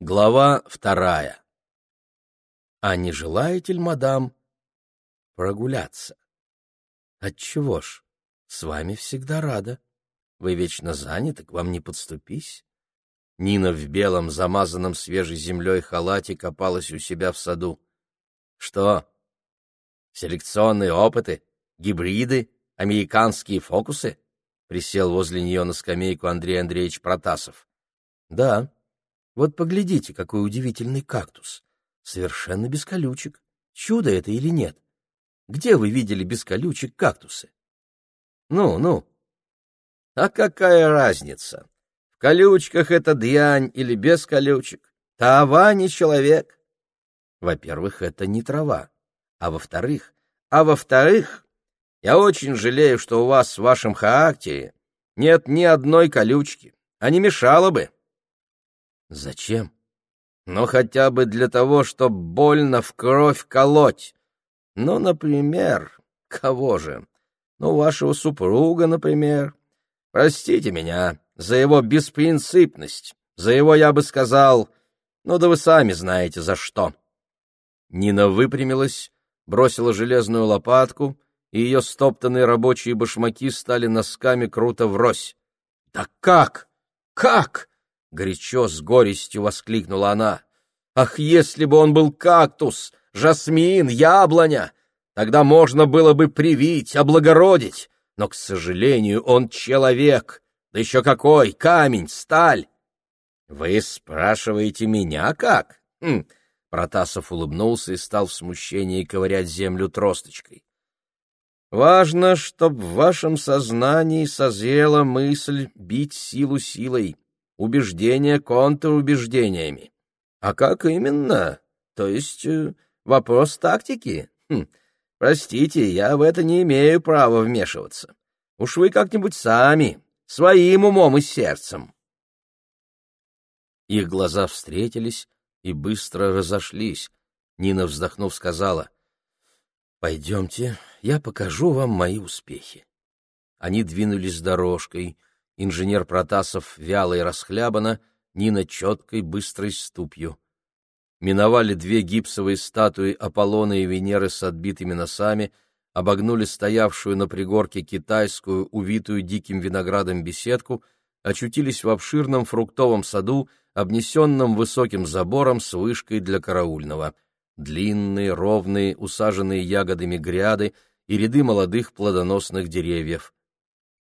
Глава вторая. А не желаете ли, мадам, прогуляться? Отчего ж, с вами всегда рада. Вы вечно заняты, к вам не подступись. Нина в белом, замазанном свежей землей халате копалась у себя в саду. Что? Селекционные опыты, гибриды, американские фокусы? Присел возле нее на скамейку Андрей Андреевич Протасов. Да. Вот поглядите, какой удивительный кактус. Совершенно без колючек. Чудо это или нет? Где вы видели без колючек кактусы? Ну, ну. А какая разница? В колючках это дрянь или без колючек? Трава не человек. Во-первых, это не трава. А во-вторых, а во-вторых, я очень жалею, что у вас в вашем характере нет ни одной колючки, а не мешало бы. Зачем? Ну, хотя бы для того, чтобы больно в кровь колоть. Ну, например, кого же? Ну, вашего супруга, например. Простите меня за его беспринципность, за его, я бы сказал, ну да вы сами знаете, за что. Нина выпрямилась, бросила железную лопатку, и ее стоптанные рабочие башмаки стали носками круто врозь. — Да как? Как? — горячо с горестью воскликнула она. — Ах, если бы он был кактус, жасмин, яблоня! Тогда можно было бы привить, облагородить, но, к сожалению, он человек, да еще какой, камень, сталь. — Вы спрашиваете меня как? Хм. Протасов улыбнулся и стал в смущении ковырять землю тросточкой. Важно, чтобы в вашем сознании созрела мысль бить силу силой, убеждения контрубеждениями. А как именно? То есть э, вопрос тактики? Хм, простите, я в это не имею права вмешиваться. Уж вы как-нибудь сами, своим умом и сердцем. Их глаза встретились и быстро разошлись. Нина, вздохнув, сказала, «Пойдемте, я покажу вам мои успехи». Они двинулись дорожкой, инженер Протасов вяло и расхлябанно, Нина четкой, быстрой ступью. Миновали две гипсовые статуи Аполлона и Венеры с отбитыми носами, обогнули стоявшую на пригорке китайскую, увитую диким виноградом беседку, очутились в обширном фруктовом саду, обнесенном высоким забором с вышкой для караульного — длинные, ровные, усаженные ягодами гряды и ряды молодых плодоносных деревьев.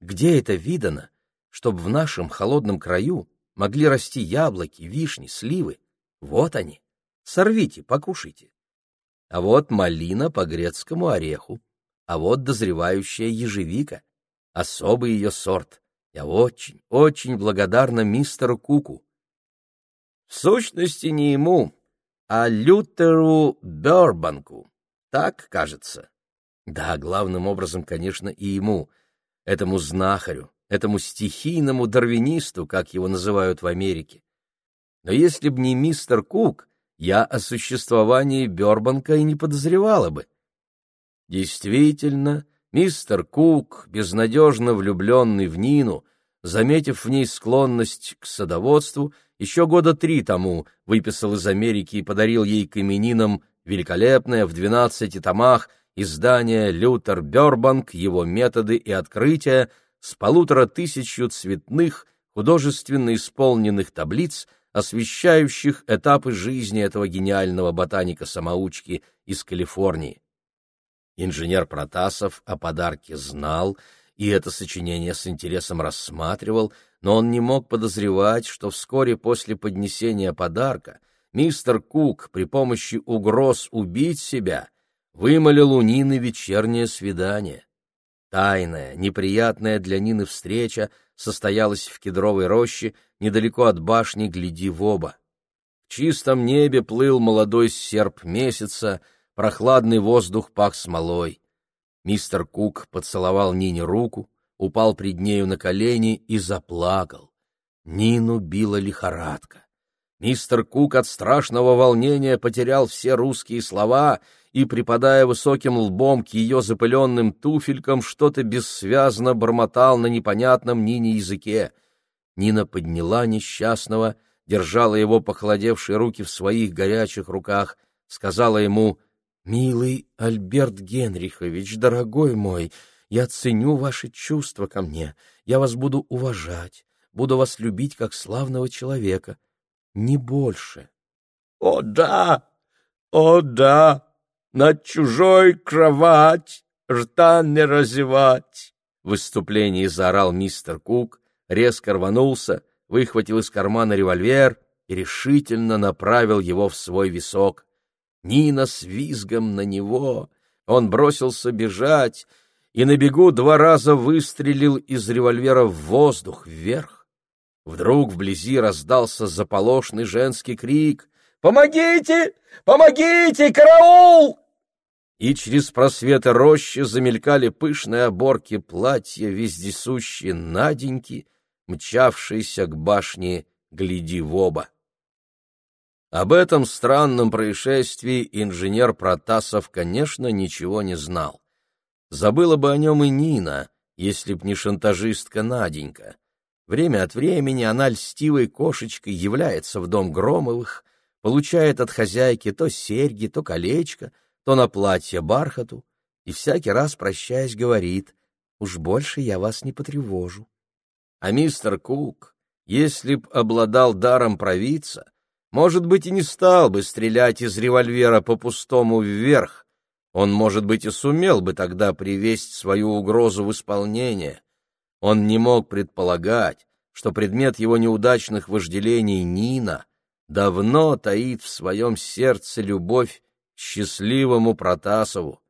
Где это видано, чтобы в нашем холодном краю могли расти яблоки, вишни, сливы? Вот они. Сорвите, покушайте. А вот малина по грецкому ореху, а вот дозревающая ежевика, особый ее сорт. Я очень, очень благодарна мистеру Куку. В сущности, не ему, а Лютеру Бёрбанку. Так, кажется. Да, главным образом, конечно, и ему, этому знахарю, этому стихийному дарвинисту, как его называют в Америке. Но если б не мистер Кук, я о существовании Бёрбанка и не подозревала бы. Действительно, мистер Кук, безнадежно влюбленный в Нину, заметив в ней склонность к садоводству, еще года три тому выписал из Америки и подарил ей к именинам великолепное в двенадцати томах издание «Лютер Бёрбанк. Его методы и открытия» с полутора тысячью цветных, художественно исполненных таблиц, освещающих этапы жизни этого гениального ботаника-самоучки из Калифорнии. Инженер Протасов о подарке знал и это сочинение с интересом рассматривал, но он не мог подозревать, что вскоре после поднесения подарка мистер Кук при помощи угроз убить себя вымолил у Нины вечернее свидание. Тайная, неприятная для Нины встреча состоялась в кедровой роще недалеко от башни «Гляди в оба». В чистом небе плыл молодой серп месяца, прохладный воздух пах смолой. Мистер Кук поцеловал Нине руку, упал пред нею на колени и заплакал. Нину била лихорадка. Мистер Кук от страшного волнения потерял все русские слова и, припадая высоким лбом к ее запыленным туфелькам, что-то бессвязно бормотал на непонятном Нине языке. Нина подняла несчастного, держала его похолодевшие руки в своих горячих руках, сказала ему «Милый Альберт Генрихович, дорогой мой, я ценю ваши чувства ко мне, я вас буду уважать, буду вас любить как славного человека, не больше». «О да, о да, над чужой кровать рта не разевать!» В выступлении заорал мистер Кук, резко рванулся, выхватил из кармана револьвер и решительно направил его в свой висок. Нина с визгом на него. Он бросился бежать и на бегу два раза выстрелил из револьвера в воздух вверх. Вдруг вблизи раздался заполошный женский крик «Помогите! Помогите! Караул!» И через просветы рощи замелькали пышные оборки платья вездесущие Наденьки, мчавшиеся к башне «Гляди в оба». Об этом странном происшествии инженер Протасов, конечно, ничего не знал. Забыла бы о нем и Нина, если б не шантажистка Наденька. Время от времени она льстивой кошечкой является в дом Громовых, получает от хозяйки то серьги, то колечко, то на платье бархату, и всякий раз, прощаясь, говорит, «Уж больше я вас не потревожу». А мистер Кук, если б обладал даром провидца, может быть, и не стал бы стрелять из револьвера по-пустому вверх. Он, может быть, и сумел бы тогда привести свою угрозу в исполнение. Он не мог предполагать, что предмет его неудачных вожделений Нина давно таит в своем сердце любовь счастливому Протасову.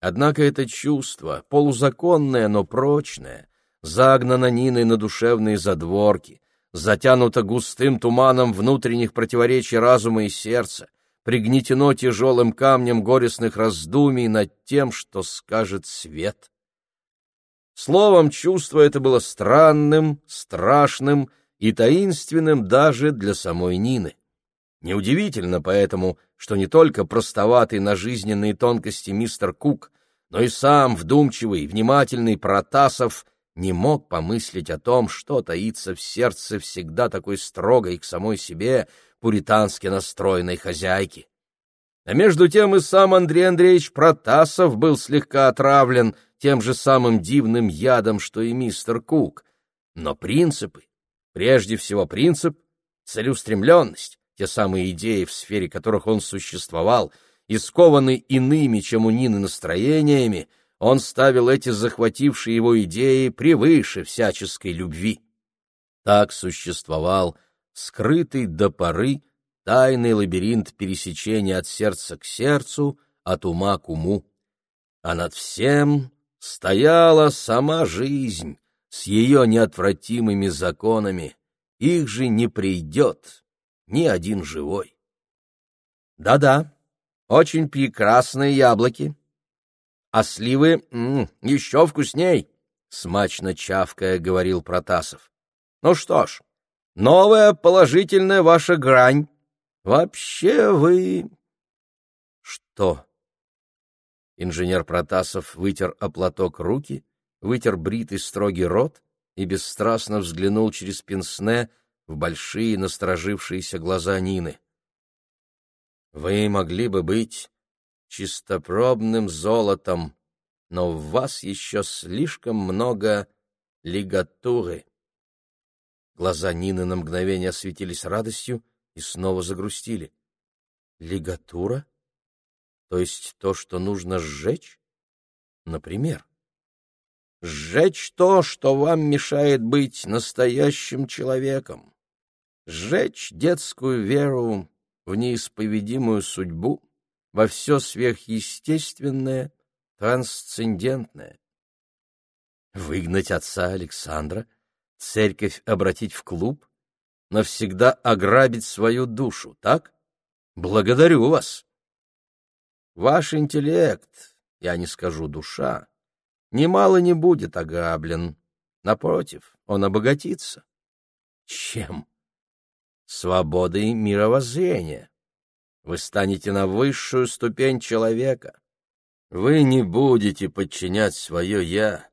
Однако это чувство, полузаконное, но прочное, загнано Ниной на душевные задворки, затянуто густым туманом внутренних противоречий разума и сердца, пригнетено тяжелым камнем горестных раздумий над тем, что скажет свет. Словом, чувство это было странным, страшным и таинственным даже для самой Нины. Неудивительно поэтому, что не только простоватый на жизненные тонкости мистер Кук, но и сам вдумчивый, внимательный Протасов не мог помыслить о том, что таится в сердце всегда такой строгой к самой себе пуритански настроенной хозяйки. А между тем и сам Андрей Андреевич Протасов был слегка отравлен тем же самым дивным ядом, что и мистер Кук. Но принципы, прежде всего принцип, целеустремленность, те самые идеи, в сфере которых он существовал, искованы иными, чем у Нины настроениями, он ставил эти захватившие его идеи превыше всяческой любви. Так существовал скрытый до поры тайный лабиринт пересечения от сердца к сердцу, от ума к уму. А над всем стояла сама жизнь с ее неотвратимыми законами. Их же не придет ни один живой. Да-да, очень прекрасные яблоки, а сливы м -м, еще вкусней, — смачно чавкая говорил Протасов. — Ну что ж, новая положительная ваша грань. Вообще вы... — Что? Инженер Протасов вытер о платок руки, вытер бритый строгий рот и бесстрастно взглянул через пенсне в большие насторожившиеся глаза Нины. — Вы могли бы быть чистопробным золотом, но в вас еще слишком много лигатуры. Глаза Нины на мгновение осветились радостью и снова загрустили. Лигатура? То есть то, что нужно сжечь? Например? Сжечь то, что вам мешает быть настоящим человеком. Сжечь детскую веру в неисповедимую судьбу, во все сверхъестественное, трансцендентное. Выгнать отца Александра, церковь обратить в клуб, навсегда ограбить свою душу, так? Благодарю вас. Ваш интеллект, я не скажу душа, немало не будет ограблен. Напротив, он обогатится. Чем? Свободой мировоззрения вы станете на высшую ступень человека. Вы не будете подчинять свое «я»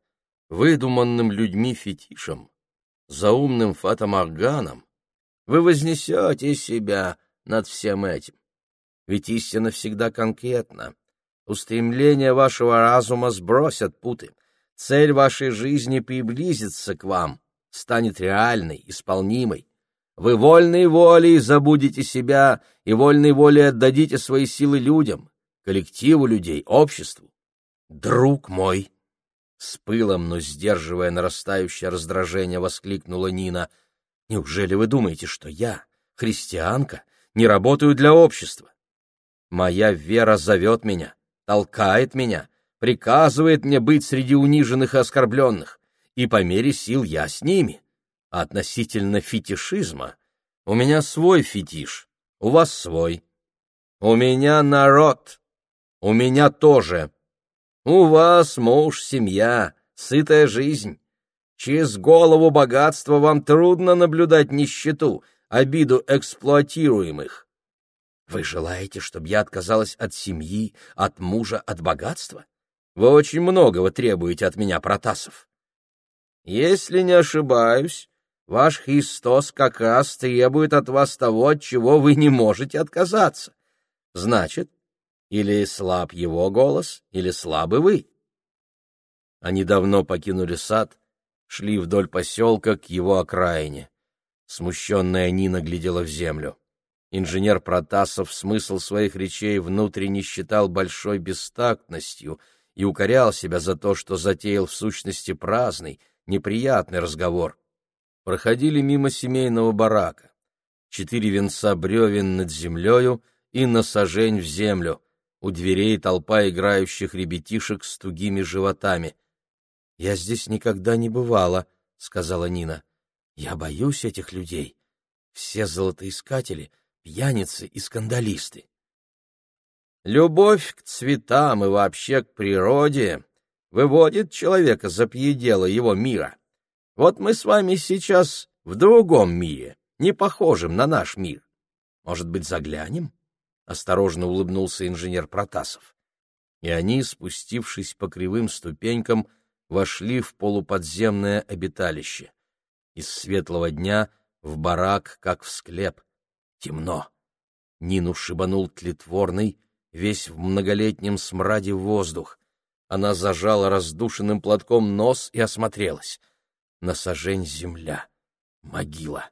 выдуманным людьми фетишам, заумным фатоморганам, Вы вознесете себя над всем этим. Ведь истина всегда конкретна. Устремления вашего разума сбросят путы. Цель вашей жизни приблизится к вам, станет реальной, исполнимой. Вы вольной волей забудете себя и вольной волей отдадите свои силы людям, коллективу людей, обществу. Друг мой! С пылом, но сдерживая нарастающее раздражение, воскликнула Нина. Неужели вы думаете, что я, христианка, не работаю для общества? Моя вера зовет меня, толкает меня, приказывает мне быть среди униженных и оскорбленных, и по мере сил я с ними. А относительно фетишизма у меня свой фетиш, у вас свой. У меня народ, у меня тоже. У вас муж, семья, сытая жизнь. Через голову богатства вам трудно наблюдать нищету, обиду эксплуатируемых. Вы желаете, чтобы я отказалась от семьи, от мужа, от богатства? Вы очень многого требуете от меня, Протасов. Если не ошибаюсь, ваш Христос как раз требует от вас того, от чего вы не можете отказаться. Значит, или слаб его голос, или слабы вы. Они давно покинули сад, шли вдоль поселка к его окраине. Смущенная Нина глядела в землю. Инженер Протасов смысл своих речей внутренне считал большой бестактностью и укорял себя за то, что затеял в сущности праздный, неприятный разговор. Проходили мимо семейного барака. Четыре венца бревен над землею и насажень в землю. У дверей толпа играющих ребятишек с тугими животами. — Я здесь никогда не бывала, — сказала Нина. — Я боюсь этих людей. Все золотоискатели — пьяницы и скандалисты. Любовь к цветам и вообще к природе выводит человека за пределы его мира. Вот мы с вами сейчас в другом мире, не похожем на наш мир. Может быть, заглянем? Осторожно улыбнулся инженер Протасов. И они, спустившись по кривым ступенькам, вошли в полуподземное обиталище. Из светлого дня в барак, как в склеп темно. Нину шибанул тлетворный, весь в многолетнем смраде воздух. Она зажала раздушенным платком нос и осмотрелась. На сажень земля, могила.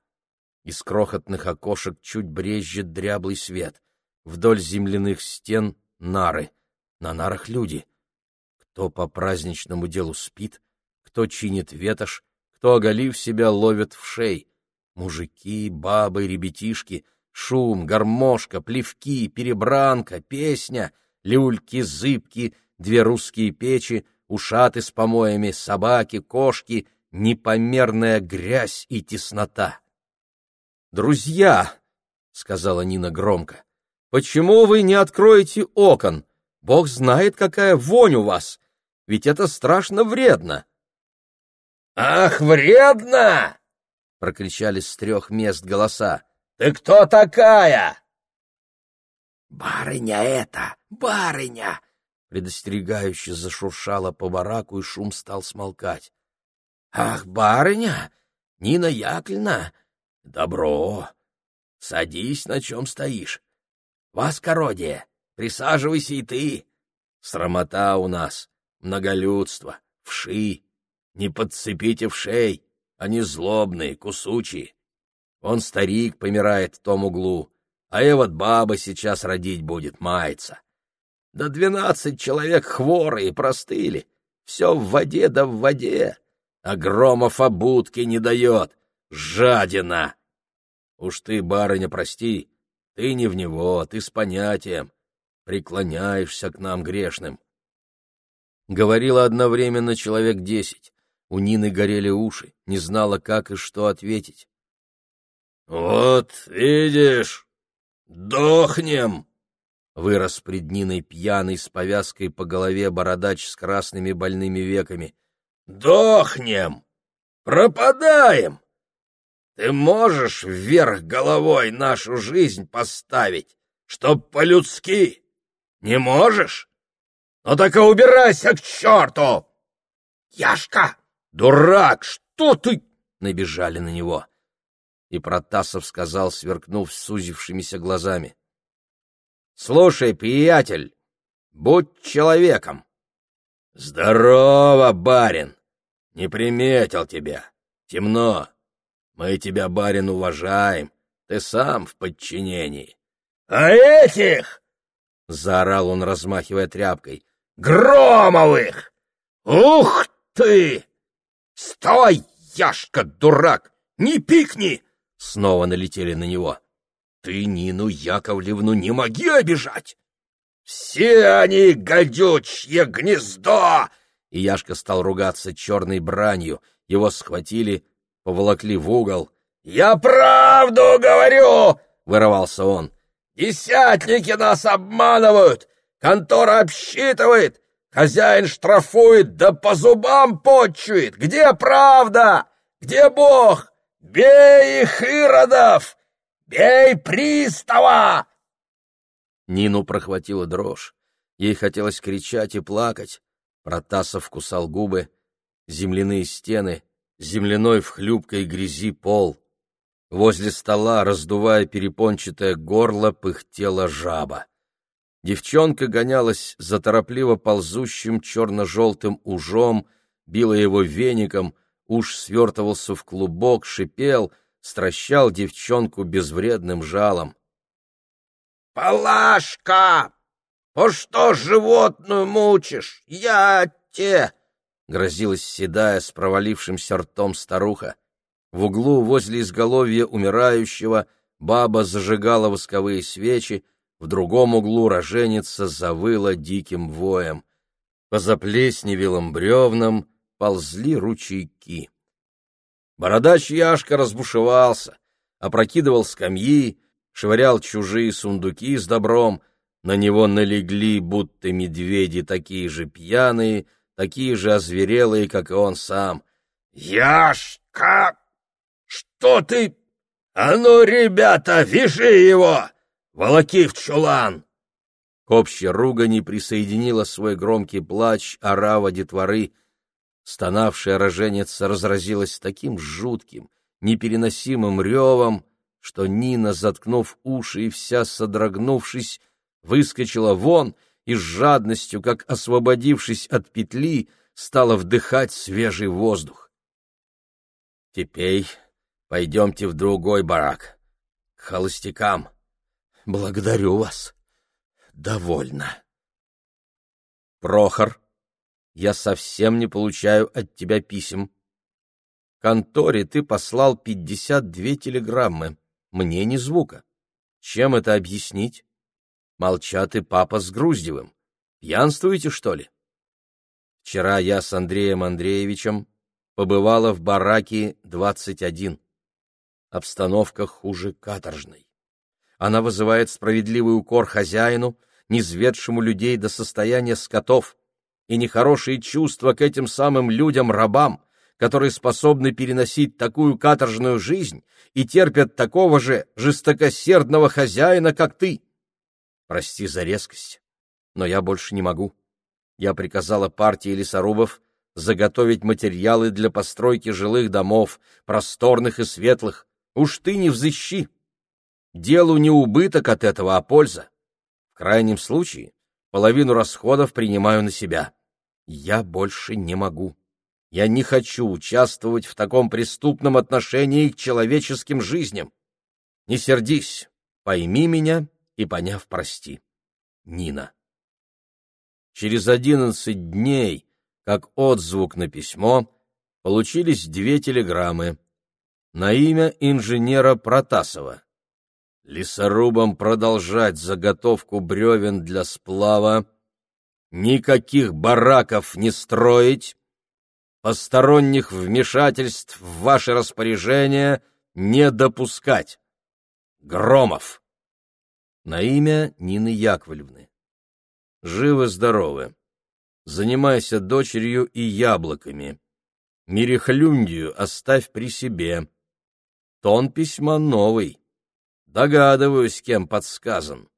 Из крохотных окошек чуть брезжит дряблый свет. Вдоль земляных стен нары. На нарах люди. Кто по праздничному делу спит, кто чинит ветошь, кто, оголив себя, ловит в шей. Мужики, бабы, ребятишки — Шум, гармошка, плевки, перебранка, песня, люльки-зыбки, две русские печи, ушаты с помоями, собаки, кошки, непомерная грязь и теснота. «Друзья!» — сказала Нина громко. «Почему вы не откроете окон? Бог знает, какая вонь у вас! Ведь это страшно вредно!» «Ах, вредно!» — прокричали с трех мест голоса. Ты кто такая? Барыня это, барыня! Предостерегающе зашуршала по бараку, и шум стал смолкать. Ах, барыня! Нина Яковлевна! Добро! Садись, на чем стоишь. Воскородие, присаживайся и ты. Срамота у нас, многолюдство, вши. Не подцепите вшей, они злобные, кусучие. Он старик помирает в том углу, а и вот баба сейчас родить будет, мается. Да двенадцать человек хворые простыли, все в воде да в воде, а Громов обутки не дает, жадина. Уж ты, барыня, прости, ты не в него, ты с понятием, преклоняешься к нам грешным. Говорила одновременно человек десять. У Нины горели уши, не знала, как и что ответить. «Вот видишь, дохнем!» Вырос пред Ниной пьяный с повязкой по голове бородач с красными больными веками. «Дохнем! Пропадаем! Ты можешь вверх головой нашу жизнь поставить, чтоб по-людски? Не можешь? Ну так и убирайся к черту!» «Яшка!» «Дурак, что ты?» — набежали на него. и Протасов сказал, сверкнув сузившимися глазами. — Слушай, приятель, будь человеком. — Здорово, барин! Не приметил тебя. Темно. Мы тебя, барин, уважаем. Ты сам в подчинении. — А этих! — заорал он, размахивая тряпкой. — Громовых! Ух ты! Стой, Яшка, дурак! Не пикни! Снова налетели на него. Ты Нину Яковлевну не моги обижать! Все они гадючье гнездо! И Яшка стал ругаться черной бранью. Его схватили, поволокли в угол. «Я правду говорю!» — вырывался он. «Десятники нас обманывают! Контора обсчитывает! Хозяин штрафует, да по зубам почует! Где правда? Где Бог? Бей их, Иродов! Бей пристава!» Нину прохватила дрожь. Ей хотелось кричать и плакать. Протасов кусал губы, земляные стены, земляной в хлюпкой грязи пол. Возле стола, раздувая перепончатое горло, пыхтела жаба. Девчонка гонялась за торопливо ползущим черно-желтым ужом, била его веником, уж свертывался в клубок, шипел, стращал девчонку безвредным жалом. «Палашка! По что животную мучишь? Я те!» — грозилась седая с провалившимся ртом старуха. В углу возле изголовья умирающего баба зажигала восковые свечи, в другом углу роженица завыла диким воем. По заплесневелым бревнам ползли ручейки. Бородач Яшка разбушевался, опрокидывал скамьи, швырял чужие сундуки с добром, на него налегли, будто медведи, такие же пьяные, такие же озверелые, как и он сам. «Яшка! Что ты? А ну, ребята, вяжи его! Волоки в чулан!» К общей ругани присоединила свой громкий плач орава детворы. Стонавшая роженица разразилась таким жутким, непереносимым ревом, что Нина, заткнув уши и вся содрогнувшись, выскочила вон и с жадностью, как освободившись от петли, стала вдыхать свежий воздух. «Теперь пойдемте в другой барак, к холостякам. Благодарю вас. Довольно». «Прохор, я совсем не получаю от тебя писем. Конторе ты послал пятьдесят две телеграммы. Мне ни звука. Чем это объяснить? Молчат и папа с Груздевым. Пьянствуете, что ли? Вчера я с Андреем Андреевичем побывала в бараке 21. Обстановка хуже каторжной. Она вызывает справедливый укор хозяину, низведшему людей до состояния скотов, и нехорошие чувства к этим самым людям-рабам, которые способны переносить такую каторжную жизнь и терпят такого же жестокосердного хозяина, как ты. Прости за резкость, но я больше не могу. Я приказала партии лесорубов заготовить материалы для постройки жилых домов, просторных и светлых. Уж ты не взыщи. Делу не убыток от этого, а польза. В крайнем случае половину расходов принимаю на себя. Я больше не могу. Я не хочу участвовать в таком преступном отношении к человеческим жизням. Не сердись, пойми меня и, поняв, прости. Нина. Через одиннадцать дней, как отзвук на письмо, получились две телеграммы на имя инженера Протасова. Лесорубам продолжать заготовку бревен для сплава, никаких бараков не строить, посторонних вмешательств в ваше распоряжение не допускать. Громов. На имя Нины Яковлевны. Живы-здоровы. Занимайся дочерью и яблоками. Мирехлюндию оставь при себе. Тон письма новый. Догадываюсь, кем подсказан.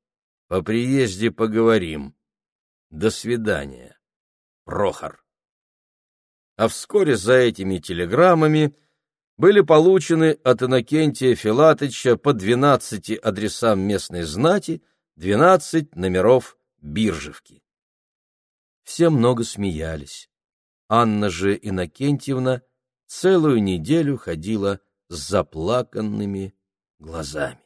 По приезде поговорим. До свидания. Прохор а вскоре за этими телеграммами были получены от Иннокентия Филатыча по двенадцати адресам местной знати двенадцать номеров биржевки. Все много смеялись. Анна же Иннокентьевна целую неделю ходила с заплаканными глазами.